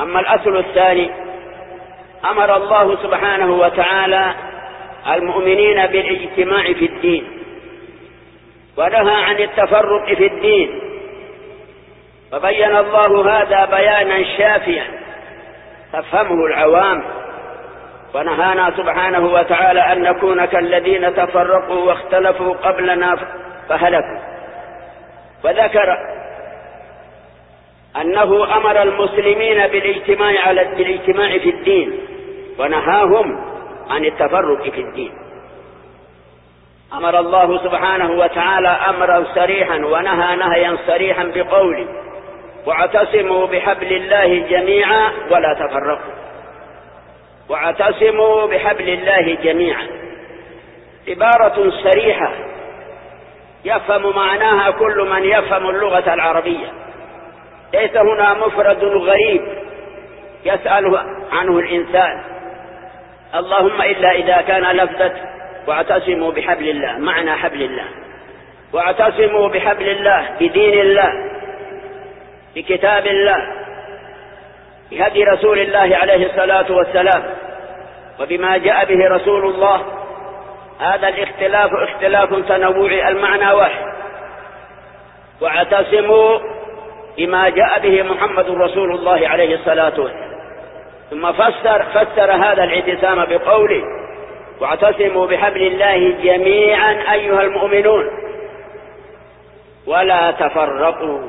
أما الأصل الثاني أمر الله سبحانه وتعالى المؤمنين بالاجتماع في الدين ونهى عن التفرق في الدين فبين الله هذا بيانا شافيا تفهمه العوام ونهانا سبحانه وتعالى أن نكون كالذين تفرقوا واختلفوا قبلنا فهلكوا وذكر أنه أمر المسلمين بالاجتماع على بالاجتماع في الدين ونهاهم عن التفرق في الدين. أمر الله سبحانه وتعالى أمرا صريحا ونهى نهيا صريحا بقوله واعتصموا بحبل الله جميعا ولا تفرقوا. واعتصموا بحبل الله جميعا. عبارة صريحة يفهم معناها كل من يفهم اللغة العربية. ليس هنا مفرد غريب يسأل عنه الإنسان. اللهم إلا إذا كان لفظة واعتصموا بحبل الله معنى حبل الله. واعتصموا بحبل الله بدين الله بكتاب الله بهدي رسول الله عليه الصلاة والسلام وبما جاء به رسول الله. هذا الاختلاف اختلاف تنوع المعنى واحد. واعتصموا بما جاء به محمد رسول الله عليه الصلاة والسلام. ثم فسر, فسر هذا الاعتصام بقوله واعتصموا بحبل الله جميعا أيها المؤمنون ولا تفرقوا.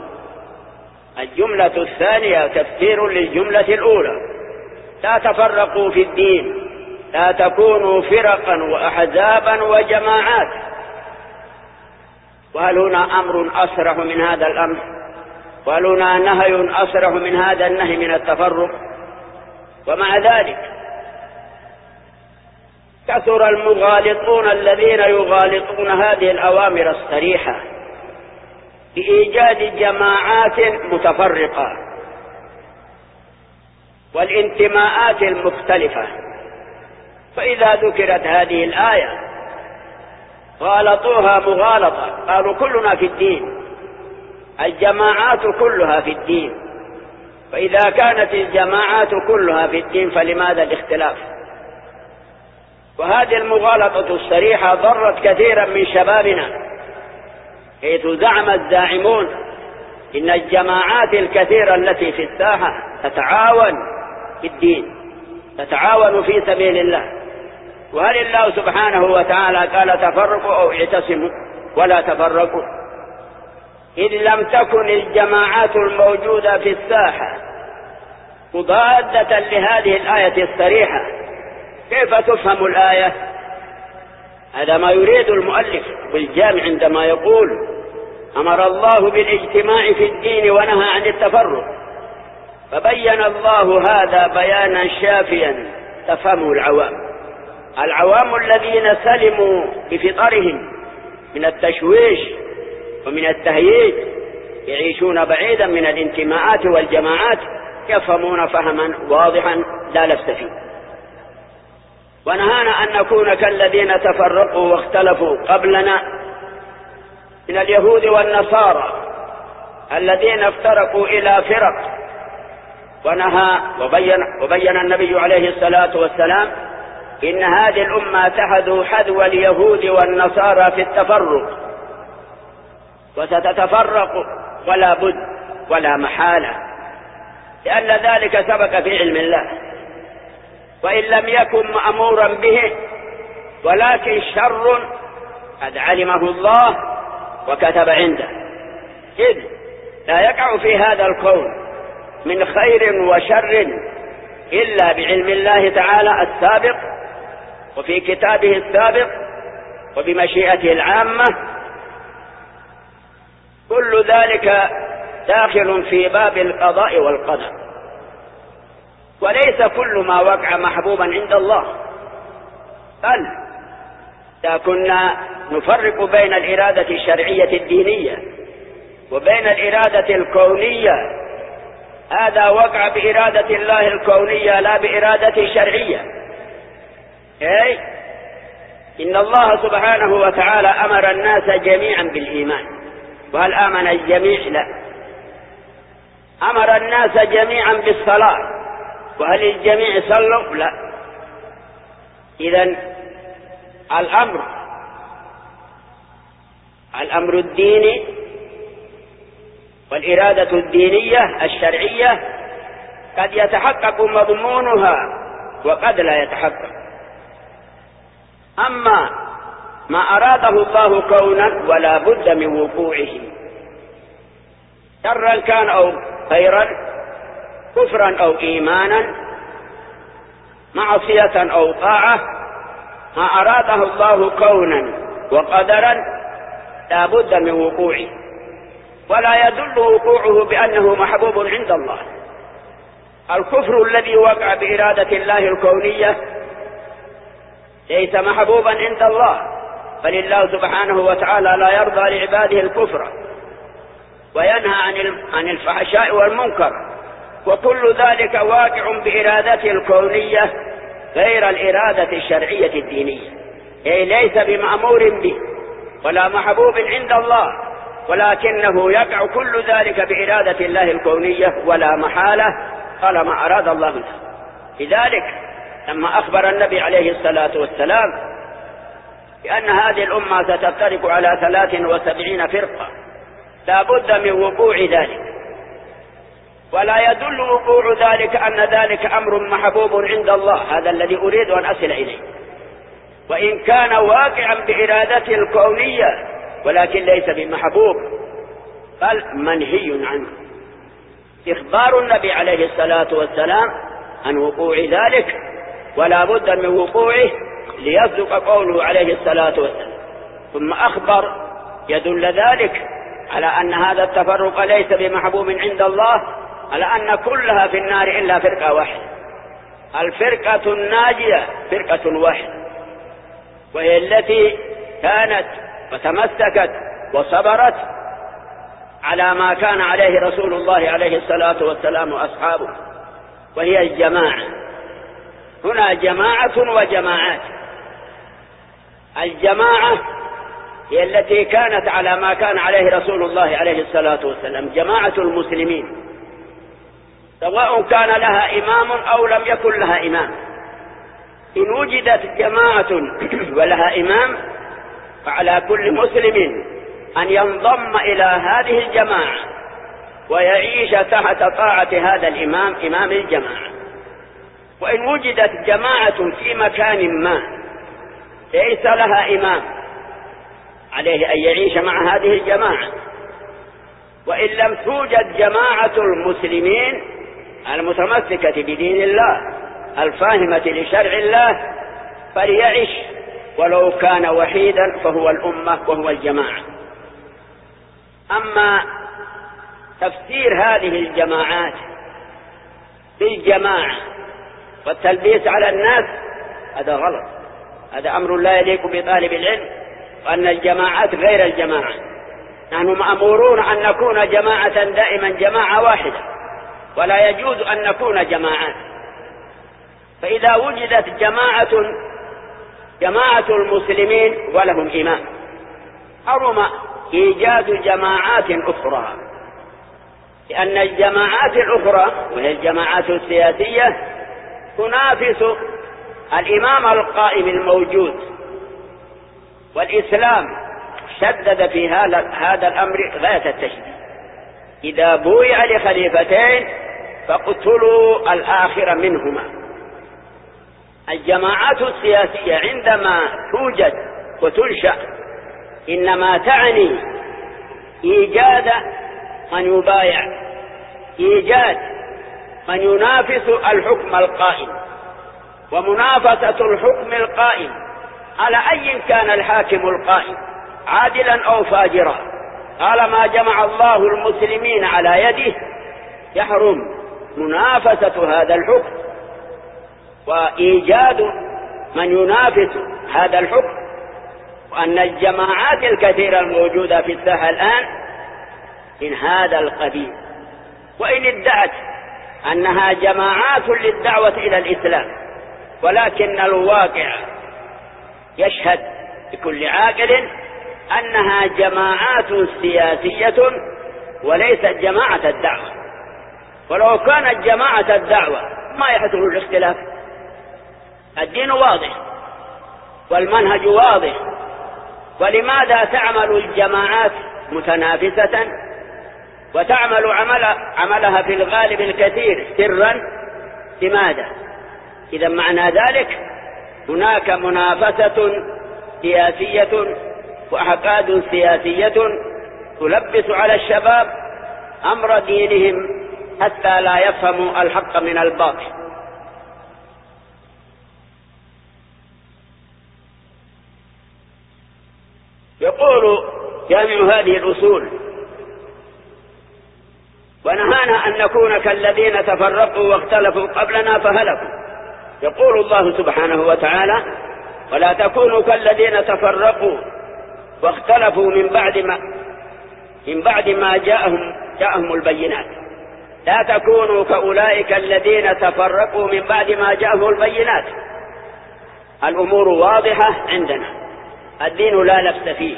الجملة الثانية تفسير للجملة الأولى لا تفرقوا في الدين لا تكونوا فرقا وأحزابا وجماعات. وهل هنا أمر أصرح من هذا الأمر؟ وهل هنا نهي أصرح من هذا النهي من التفرق. ومع ذلك كثر المغالطون الذين يغالطون هذه الأوامر الصريحة بإيجاد جماعات متفرقة والانتماءات المختلفة. فإذا ذكرت هذه الآية غالطوها مغالطة. قالوا كلنا في الدين. الجماعات كلها في الدين. فإذا كانت الجماعات كلها في الدين فلماذا الاختلاف؟ وهذه المغالطة الصريحة ضرت كثيرا من شبابنا. حيث زعم الزاعمون إن الجماعات الكثيرة التي في الساحة تتعاون في الدين تتعاون في سبيل الله. وهل الله سبحانه وتعالى قال تفرقوا أو اعتصموا؟ ولا تفرقوا. إذ لم تكن الجماعات الموجودة في الساحة مضادة لهذه الآية الصريحة. كيف تفهم الآية؟ هذا ما يريد المؤلف بالجامع عندما يقول أمر الله بالاجتماع في الدين ونهى عن التفرق. فبين الله هذا بيانا شافيا تفهمه العوام. العوام الذين سلموا بفطرهم من التشويش ومن التهييج يعيشون بعيدا من الانتماءات والجماعات يفهمون فهما واضحا لا لبس فيه. ونهانا أن نكون كالذين تفرقوا واختلفوا قبلنا من اليهود والنصارى الذين افترقوا إلى فرق. ونهى وبين, وبين النبي عليه الصلاة والسلام إن هذه الأمة تحذو حذو اليهود والنصارى في التفرق. وستتفرق ولا بد ولا محالة لأن ذلك سبق في علم الله. وإن لم يكن مأمورا به ولكن شر قد علمه الله وكتب عنده. إذ لا يقع في هذا الكون من خير وشر إلا بعلم الله تعالى السابق وفي كتابه السابق وبمشيئته العامة كل ذلك داخل في باب القضاء والقدر. وليس كل ما وقع محبوبا عند الله. بل إذا كنا نفرق بين الإرادة الشرعية الدينية وبين الإرادة الكونية هذا وقع بإرادة الله الكونية لا بإرادة شرعية أي إن الله سبحانه وتعالى أمر الناس جميعا بالإيمان. وهل آمن الجميع؟ لا. أمر الناس جميعا بالصلاة. وهل الجميع صلوا؟ لا. إذا الأمر الأمر الديني والإرادة الدينية الشرعية قد يتحقق مضمونها وقد لا يتحقق. أما ما أراده الله كونا ولا بد من وقوعه. شرا كان أو خيرا كفرا أو إيمانا معصية أو طاعة ما أراده الله كونا وقدرا لا بد من وقوعه. ولا يدل وقوعه بأنه محبوب عند الله. الكفر الذي وقع بإرادة الله الكونية ليس محبوبا عند الله. بل الله سبحانه وتعالى لا يرضى لعباده الكفر وينهى عن عن الفحشاء والمنكر. وكل ذلك واقع بإرادته الكونية غير الإرادة الشرعية الدينية. أي ليس بمأمور به ولا محبوب عند الله ولكنه يقع كل ذلك بإرادة الله الكونية ولا محالة قال ما أراد الله له. لذلك لما أخبر النبي عليه الصلاة والسلام بأن هذه الأمة ستفترق على ثلاث وسبعين فرقة. لا بد من وقوع ذلك. ولا يدل وقوع ذلك أن ذلك أمر محبوب عند الله. هذا الذي أريد أن أصل إليه. وإن كان واقعا بإرادته الكونية ولكن ليس بمحبوب بل منهي عنه. إخبار النبي عليه الصلاة والسلام عن وقوع ذلك ولا بد من وقوعه ليصدق قوله عليه الصلاة والسلام. ثم أخبر يدل ذلك على أن هذا التفرق ليس بمحبوب عند الله على أن كلها في النار إلا فرقة واحدة. الفرقة الناجية فرقة واحدة وهي التي كانت وتمسكت وصبرت على ما كان عليه رسول الله عليه الصلاة والسلام وأصحابه وهي الجماعة. هنا جماعة وجماعات. الجماعة هي التي كانت على ما كان عليه رسول الله عليه الصلاة والسلام جماعة المسلمين. سواء كان لها إمام أو لم يكن لها إمام. إن وجدت جماعة ولها إمام فعلى كل مسلم أن ينضم إلى هذه الجماعة ويعيش تحت طاعة هذا الإمام إمام الجماعة. وإن وجدت جماعة في مكان ما ليس لها إمام. عليه أن يعيش مع هذه الجماعة. وإن لم توجد جماعة المسلمين المتمسكة بدين الله الفاهمة لشرع الله فليعش. ولو كان وحيدا فهو الأمة وهو الجماعة. أما تفسير هذه الجماعات بالجماعة والتلبيس على الناس هذا غلط. هذا أمر لا يليق بطالب العلم وأن الجماعات غير الجماعة. نحن مأمورون أن نكون جماعة دائما جماعة واحدة ولا يجوز أن نكون جماعات. فإذا وجدت جماعة جماعة المسلمين ولهم إمام حرم إيجاد جماعات أخرى. لأن الجماعات الأخرى وهي الجماعات السياسية تنافس الإمام القائم الموجود. والإسلام شدد في هذا الأمر غاية التشديد. إذا بويع لخليفتين فاقتلوا الآخر منهما. الجماعات السياسية عندما توجد وتنشأ إنما تعني إيجاد من يبايع إيجاد من ينافس الحكم القائم. ومنافسة الحكم القائم. على أي كان الحاكم القائم؟ عادلا أو فاجرا؟ طالما جمع الله المسلمين على يده يحرم منافسة هذا الحكم. وإيجاد من ينافس هذا الحكم. وأن الجماعات الكثيرة الموجودة في الساحة الآن من هذا القبيل. وإن ادعت أنها جماعات للدعوة إلى الإسلام. ولكن الواقع يشهد بكل عاقل أنها جماعات سياسية وليست جماعة الدعوة. ولو كانت جماعة الدعوة ما يحصل الاختلاف. الدين واضح والمنهج واضح. ولماذا تعمل الجماعات متنافسة وتعمل عمل عملها في الغالب الكثير سرا؟ لماذا؟ إذا معنى ذلك هناك منافسة سياسية وأحقاد سياسية تلبس على الشباب أمر دينهم حتى لا يفهموا الحق من الباطل. يقول جامع هذه الأصول ونهانا أن نكون كالذين تفرقوا واختلفوا قبلنا فهلكوا. يقول الله سبحانه وتعالى ولا تكونوا كالذين تفرقوا واختلفوا من بعد ما من بعد ما جاءهم جاءهم البينات. لا تكونوا كأولئك الذين تفرقوا من بعد ما جاءهم البينات. الأمور واضحة عندنا. الدين لا لبس فيه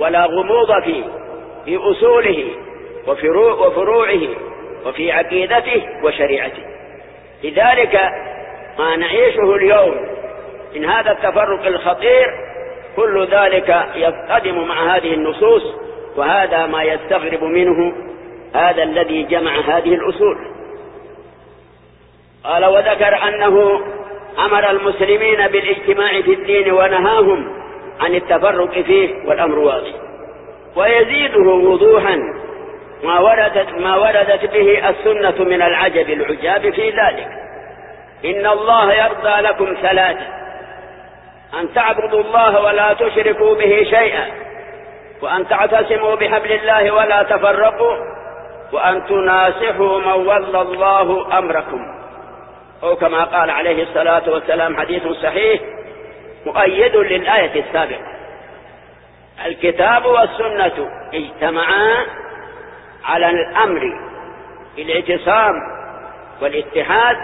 ولا غموض فيه في أصوله وفروع وفروعه وفي عقيدته وشريعته. لذلك ما نعيشه اليوم. من هذا التفرق الخطير كل ذلك يصطدم مع هذه النصوص وهذا ما يستغرب منه هذا الذي جمع هذه الأصول. قال وذكر أنه أمر المسلمين بالاجتماع في الدين ونهاهم عن التفرق فيه والأمر واضح. ويزيده وضوحا ما وردت, ما وردت به السنة من العجب العجاب في ذلك. إن الله يرضى لكم ثلاثة. أن تعبدوا الله ولا تشركوا به شيئا. وأن تعتصموا بحبل الله ولا تفرقوا. وأن تناصحوا من ولى الله أمركم. أو كما قال عليه الصلاة والسلام حديث صحيح مؤيد للآية السابقة. الكتاب والسنة اجتمعا على الأمر بالاعتصام والاتحاد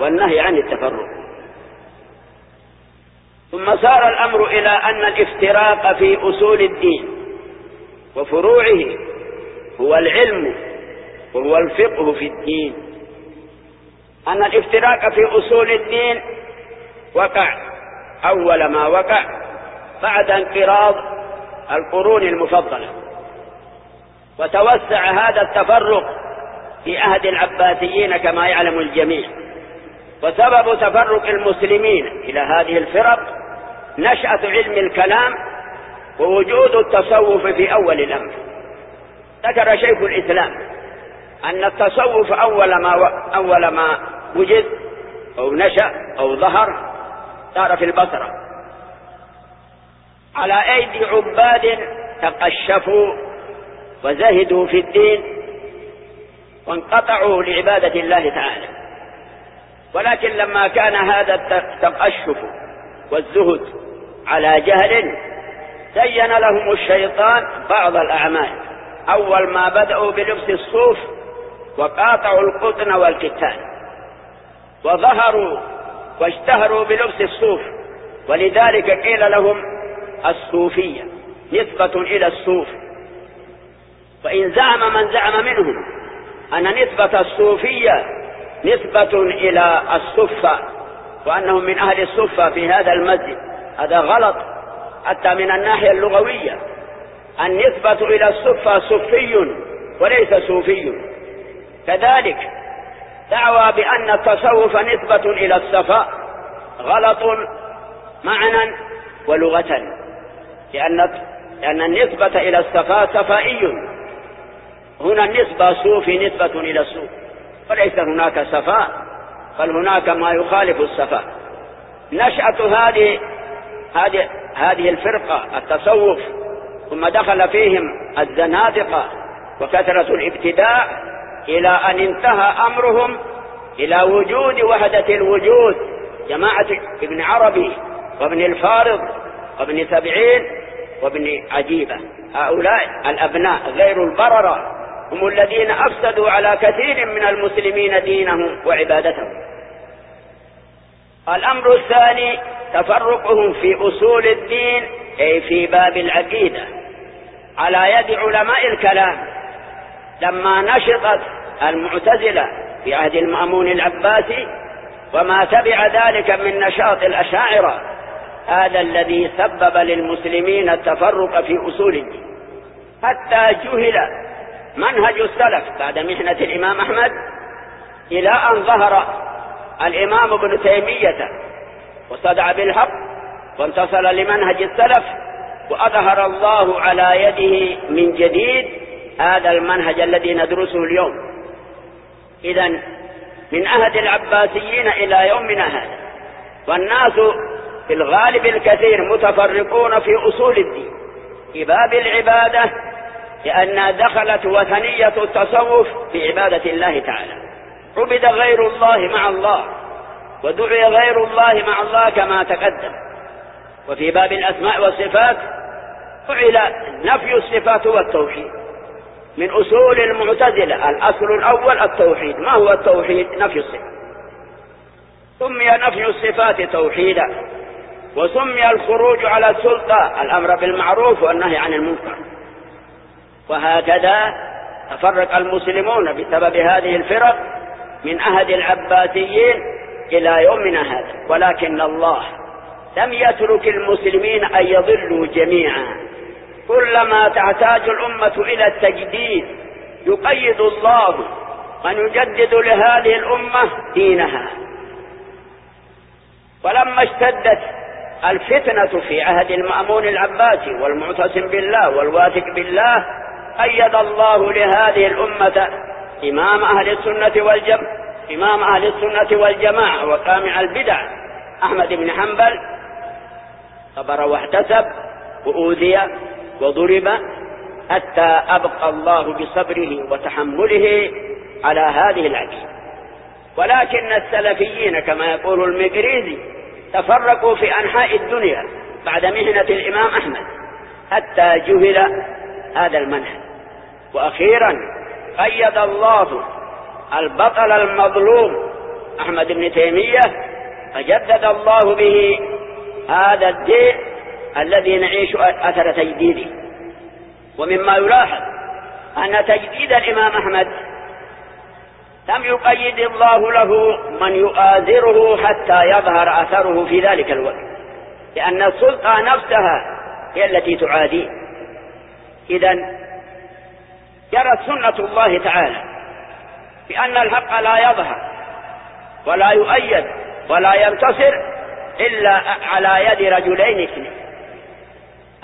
والنهي عن التفرق. ثم صار الأمر إلى أن الافتراق في أصول الدين وفروعه هو العلم وهو الفقه في الدين. أن الافتراق في أصول الدين وقع أول ما وقع بعد انقراض القرون المفضلة. وتوسع هذا التفرق في عهد العباسيين كما يعلم الجميع. وسبب تفرق المسلمين إلى هذه الفرق نشأة علم الكلام ووجود التصوف في أول الأمر. ذكر شيخ الإسلام أن التصوف أول ما, و... أول ما وجد أو نشأ أو ظهر صار في البصرة. على أيدي عباد تقشفوا وزهدوا في الدين وانقطعوا لعبادة الله تعالى. ولكن لما كان هذا التقشف والزهد على جهل زين لهم الشيطان بعض الأعمال. أول ما بدأوا بلبس الصوف وقاطعوا القطن والكتان. وظهروا واشتهروا بلبس الصوف. ولذلك قيل لهم الصوفية نسبة إلى الصوف. فإن زعم من زعم منهم أن نسبة الصوفية نسبة إلى الصفة وأنهم من أهل الصفة في هذا المسجد. هذا غلط حتى من الناحية اللغوية. النسبة إلى الصفة صفي وليس صوفي. كذلك دعوى بأن التصوف نسبة إلى الصفاء غلط معنى ولغة لأن لأن النسبة إلى الصفاء صفائي. هنا النسبة صوفي نسبة إلى الصوف. وليس هناك صفاء بل هناك ما يخالف الصفاء نشأة هذه هذه هذه الفرقة التصوف ثم دخل فيهم الزنادقة وكثرة الابتداء إلى أن انتهى أمرهم إلى وجود وحدة الوجود جماعة ابن عربي وابن الفارض وابن سبعين وابن عجيبة. هؤلاء الأبناء غير البررة. هم الذين أفسدوا على كثير من المسلمين دينهم وعبادتهم. الأمر الثاني تفرقهم في أصول الدين أي في باب العقيدة. على يد علماء الكلام لما نشطت المعتزلة في عهد المأمون العباسي وما تبع ذلك من نشاط الأشاعرة هذا الذي سبب للمسلمين التفرق في أصول الدين. حتى جهل منهج السلف. بعد محنة الإمام أحمد إلى أن ظهر الإمام ابن تيمية وصدع بالحق وانتصر لمنهج السلف وأظهر الله على يده من جديد هذا المنهج الذي ندرسه اليوم. إذا من عهد العباسيين إلى يومنا هذا والناس في الغالب الكثير متفرقون في أصول الدين في باب العبادة لأنها دخلت وثنية التصوف في عبادة الله تعالى. عبد غير الله مع الله ودعي غير الله مع الله كما تقدم. وفي باب الأسماء والصفات فعل نفي الصفات والتوحيد. من أصول المعتزلة الأصل الأول التوحيد. ما هو التوحيد؟ نفي الصفات. سمي نفي الصفات توحيدا وسمي الخروج على السلطة. الأمر بالمعروف والنهي عن المنكر. وهكذا تفرق المسلمون بسبب هذه الفرق من عهد العباسيين إلى يومنا هذا ولكن الله لم يترك المسلمين أن يضلوا جميعا. كلما تحتاج الأمة إلى التجديد يقيد الله من يجدد لهذه الأمة دينها. ولما اشتدت الفتنة في عهد المأمون العباسي والمعتصم بالله والواثق بالله أيد الله لهذه الأمة إمام أهل السنة والجمع إمام أهل السنة والجماعة وقامع البدع أحمد بن حنبل صبر واحتسب وأوذي وضرب حتى أبقى الله بصبره وتحمله على هذه العقيدة ولكن السلفيين كما يقول المقريزي تفرقوا في أنحاء الدنيا بعد مهنة الإمام أحمد حتى جهل هذا المنهج. وأخيرا قيد الله البطل المظلوم أحمد بن تيمية فجدد الله به هذا الدين الذي نعيش أثر تجديده. ومما يلاحظ أن تجديد الإمام أحمد لم يقيد الله له من يؤازره حتى يظهر أثره في ذلك الوقت لأن السلطة نفسها هي التي تعاديه. إذا جرت سنة الله تعالى بأن الحق لا يظهر ولا يؤيد ولا ينتصر إلا على يد رجلين اثنين.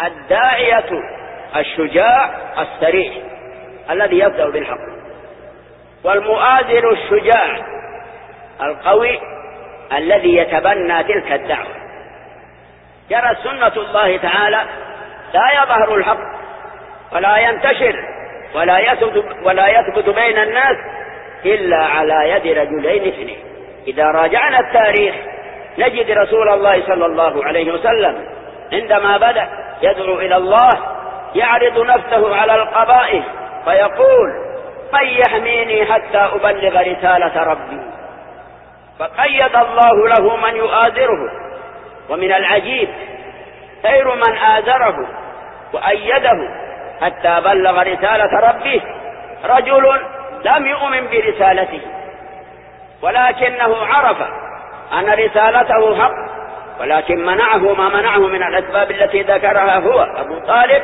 الداعية الشجاع السريع الذي يبدأ بالحق والمؤازر الشجاع القوي الذي يتبنى تلك الدعوة. جرت سنة الله تعالى لا يظهر الحق ولا ينتشر ولا يثبت, ولا يثبت بين الناس إلا على يد رجلين اثنين. إذا راجعنا التاريخ نجد رسول الله صلى الله عليه وسلم عندما بدأ يدعو إلى الله يعرض نفسه على القبائل فيقول من يحميني حتى أبلغ رسالة ربي؟ فقيد الله له من يؤازره. ومن العجيب خير من آزره وأيده. حتى بلغ رسالة ربه رجل لم يؤمن برسالته ولكنه عرف أن رسالته حق ولكن منعه ما منعه من الأسباب التي ذكرها هو. أبو طالب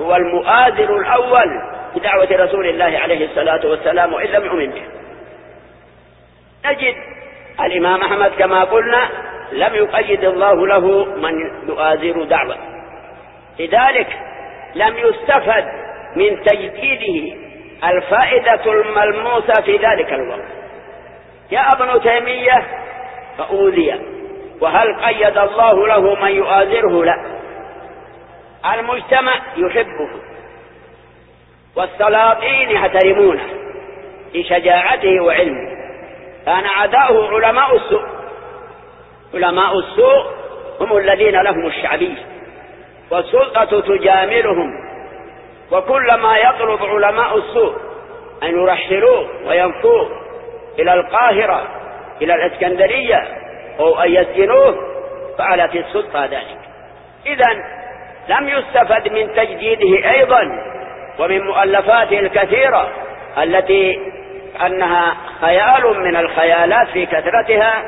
هو المؤازر الأول بدعوة رسول الله عليه الصلاة والسلام وإن لم يؤمن به. نجد الإمام أحمد كما قلنا لم يقيد الله له من يؤازر دعوة. لذلك لم يستفد من تجديده الفائدة الملموسة في ذلك الوقت. جاء ابن تيمية فأوذي. وهل قيد الله له من يؤازره؟ لا. المجتمع يحبه. والسلاطين يحترمونه لشجاعته وعلمه. كان عداؤه علماء السوء. علماء السوء هم الذين لهم الشعبية. والسلطة تجاملهم وكلما يطلب علماء السوء أن يرحلوه وينفوه إلى القاهرة إلى الإسكندرية أو أن يسجنوه فعلت السلطة ذلك. إذا لم يستفد من تجديده أيضا ومن مؤلفاته الكثيرة التي أنها خيال من الخيالات في كثرتها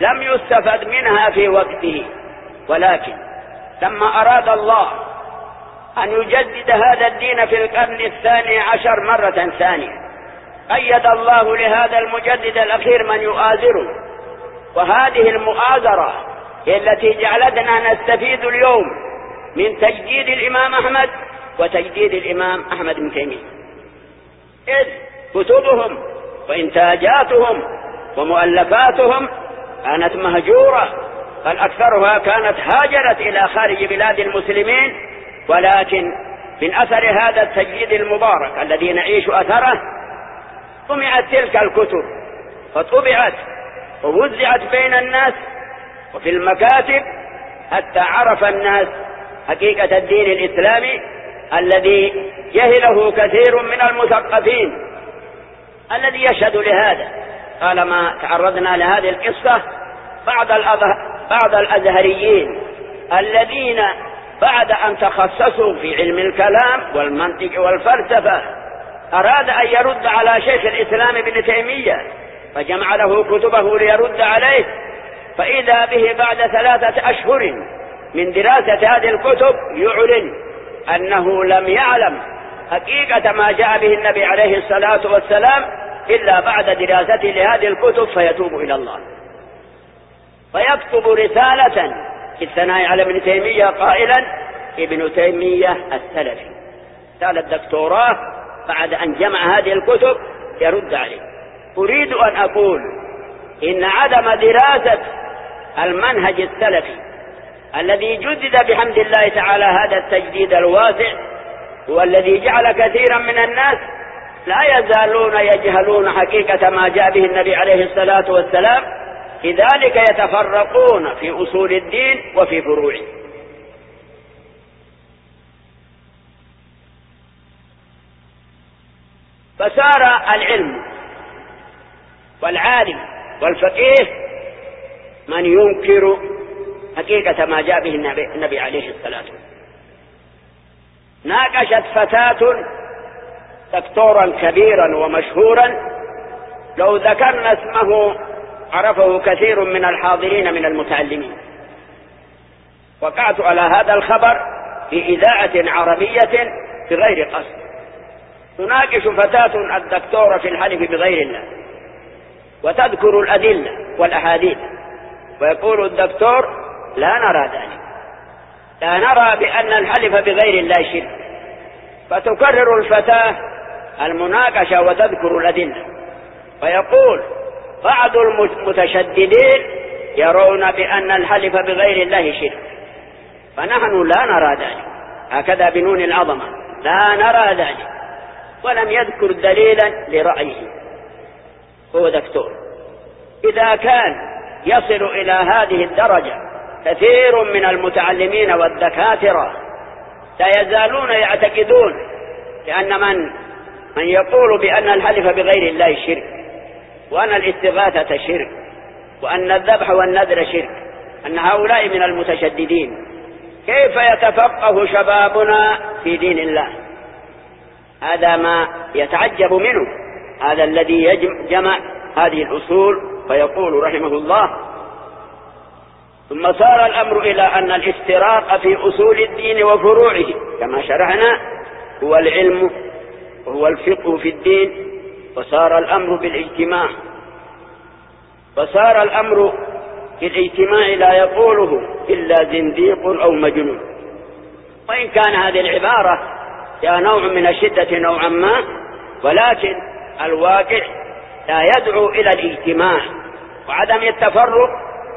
لم يستفد منها في وقته. ولكن لما أراد الله أن يجدد هذا الدين في القرن الثاني عشر مرة ثانية أيد الله لهذا المجدد الأخير من يؤازره. وهذه المؤازرة هي التي جعلتنا نستفيد اليوم من تجديد الإمام أحمد وتجديد الإمام أحمد بن تيمية. إذ كتبهم وإنتاجاتهم ومؤلفاتهم كانت مهجورة بل أكثرها كانت هاجرت إلى خارج بلاد المسلمين ولكن من أثر هذا التجديد المبارك الذي نعيش أثره طمعت تلك الكتب فطبعت ووزعت بين الناس وفي المكاتب حتى عرف الناس حقيقة الدين الإسلامي الذي جهله كثير من المثقفين. الذي يشهد لهذا؟ طالما تعرضنا لهذه القصة بعض بعض الأزهريين الذين بعد أن تخصصوا في علم الكلام والمنطق والفلسفة أراد أن يرد على شيخ الإسلام ابن تيمية فجمع له كتبه ليرد عليه فإذا به بعد ثلاثة أشهر من دراسة هذه الكتب يعلن أنه لم يعلم حقيقة ما جاء به النبي عليه الصلاة والسلام إلا بعد دراسته لهذه الكتب فيتوب إلى الله. فيكتب رسالة في الثناء على ابن تيمية قائلا ابن تيمية السلفي. رسالة دكتوراه بعد أن جمع هذه الكتب يرد عليه. أريد أن أقول إن عدم دراسة المنهج السلفي الذي جدد بحمد الله تعالى هذا التجديد الواسع هو الذي جعل كثيرا من الناس لا يزالون يجهلون حقيقة ما جاء به النبي عليه الصلاة والسلام لذلك يتفرقون في أصول الدين وفي فروعه. فصار العلم والعالم والفقيه من ينكر حقيقة ما جاء به النبي, النبي عليه الصلاة والسلام. ناقشت فتاة دكتورا كبيرا ومشهورا لو ذكرنا اسمه عرفه كثير من الحاضرين من المتعلمين. وقعت على هذا الخبر في إذاعة عربية بغير قصد. تناقش فتاة الدكتورة في الحلف بغير الله. وتذكر الأدلة والأحاديث. ويقول الدكتور لا نرى ذلك. لا نرى بأن الحلف بغير الله شرك. فتكرر الفتاة المناقشة وتذكر الأدلة. ويقول بعض المتشددين يرون بأن الحلف بغير الله شرك. فنحن لا نرى ذلك. هكذا بنون العظمة. لا نرى ذلك. ولم يذكر دليلا لرأيه. هو دكتور. إذا كان يصل إلى هذه الدرجة كثير من المتعلمين والدكاترة لا يزالون يعتقدون لأن من من يقول بأن الحلف بغير الله شرك. وأن الاستغاثة شرك وأن الذبح والنذر شرك أن هؤلاء من المتشددين. كيف يتفقه شبابنا في دين الله؟ هذا ما يتعجب منه هذا الذي يجمع هذه الأصول فيقول رحمه الله ثم صار الأمر إلى أن الافتراق في أصول الدين وفروعه كما شرحنا هو العلم وهو الفقه في الدين وصار الأمر بالاجتماع. وصار الأمر بالاجتماع لا يقوله إلا زنديق أو مجنون. وإن كان هذه العبارة فيها نوع من الشدة نوعا ما ولكن الواقع لا يدعو إلى الاجتماع. وعدم التفرق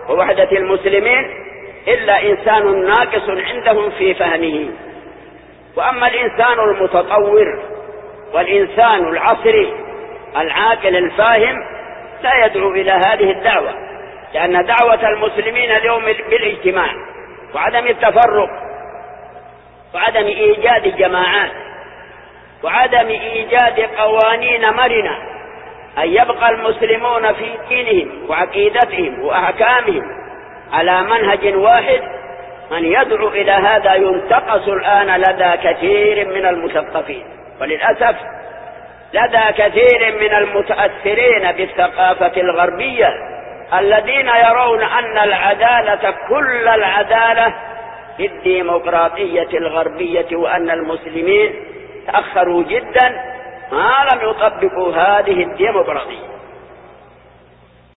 ووحدة المسلمين إلا إنسان ناقص عندهم في فهمه. وأما الإنسان المتطور والإنسان العصري العاقل الفاهم لا يدعو إلى هذه الدعوة لأن دعوة المسلمين اليوم بالاجتماع وعدم التفرق وعدم إيجاد جماعات وعدم إيجاد قوانين مرنة أن يبقى المسلمون في دينهم وعقيدتهم وأحكامهم على منهج واحد من يدعو إلى هذا ينتقص الآن لدى كثير من المثقفين. وللأسف لدى كثير من المتأثرين بالثقافة الغربية الذين يرون أن العدالة كل العدالة في الديمقراطية الغربية وأن المسلمين تأخروا جدا ما لم يطبقوا هذه الديمقراطية.